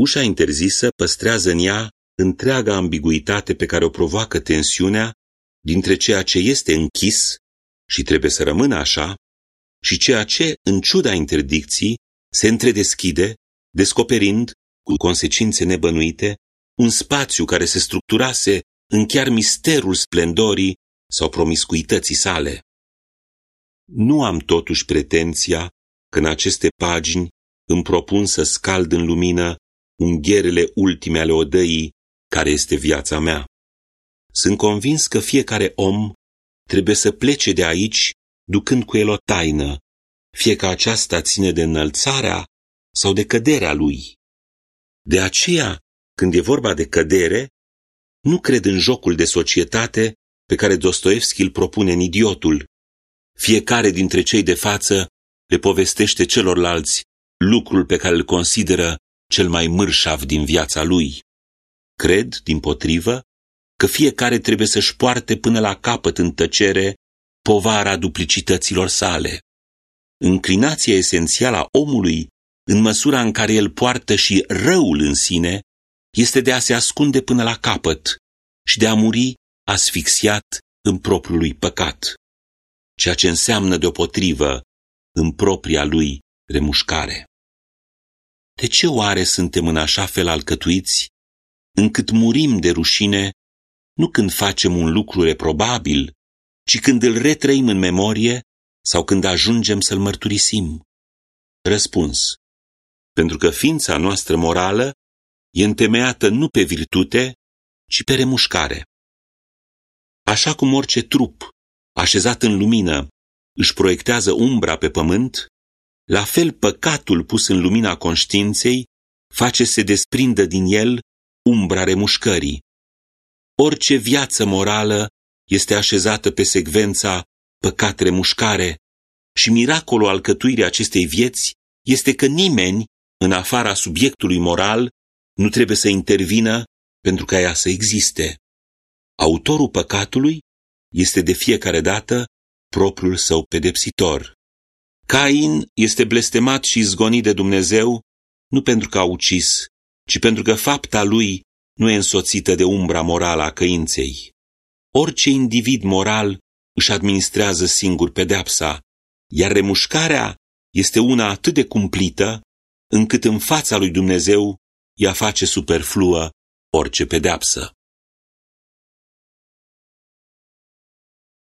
Ușa interzisă păstrează în ea întreaga ambiguitate pe care o provoacă tensiunea dintre ceea ce este închis și trebuie să rămână așa și ceea ce, în ciuda interdicției, se întredeschide, descoperind, cu consecințe nebănuite, un spațiu care se structurase în chiar misterul splendorii sau promiscuității sale. Nu am totuși pretenția că în aceste pagini îmi propun să scald în lumină ungherele ultime ale odăii care este viața mea. Sunt convins că fiecare om trebuie să plece de aici ducând cu el o taină, fie că aceasta ține de înălțarea sau de căderea lui. De aceea, când e vorba de cădere, nu cred în jocul de societate pe care Dostoevski îl propune în Idiotul. Fiecare dintre cei de față le povestește celorlalți lucrul pe care îl consideră cel mai mârșav din viața lui. Cred, din potrivă, că fiecare trebuie să-și poarte până la capăt în tăcere povara duplicităților sale. Înclinația esențială a omului, în măsura în care el poartă și răul în sine, este de a se ascunde până la capăt și de a muri asfixiat în propriul lui păcat, ceea ce înseamnă deopotrivă în propria lui remușcare. De ce oare suntem în așa fel alcătuiți, încât murim de rușine, nu când facem un lucru reprobabil, ci când îl retrăim în memorie sau când ajungem să-l mărturisim? Răspuns. Pentru că ființa noastră morală e întemeiată nu pe virtute, ci pe remușcare. Așa cum orice trup, așezat în lumină, își proiectează umbra pe pământ, la fel păcatul pus în lumina conștiinței face să se desprindă din el umbra remușcării. Orice viață morală este așezată pe secvența păcat-remușcare și miracolul alcătuirii acestei vieți este că nimeni, în afara subiectului moral, nu trebuie să intervină pentru ca ea să existe. Autorul păcatului este de fiecare dată propriul său pedepsitor. Cain este blestemat și izgonit de Dumnezeu nu pentru că a ucis, ci pentru că fapta lui nu e însoțită de umbra morală a căinței. Orice individ moral își administrează singur pedepsa, iar remușcarea este una atât de cumplită, încât în fața lui Dumnezeu ea face superfluă orice pedepsă.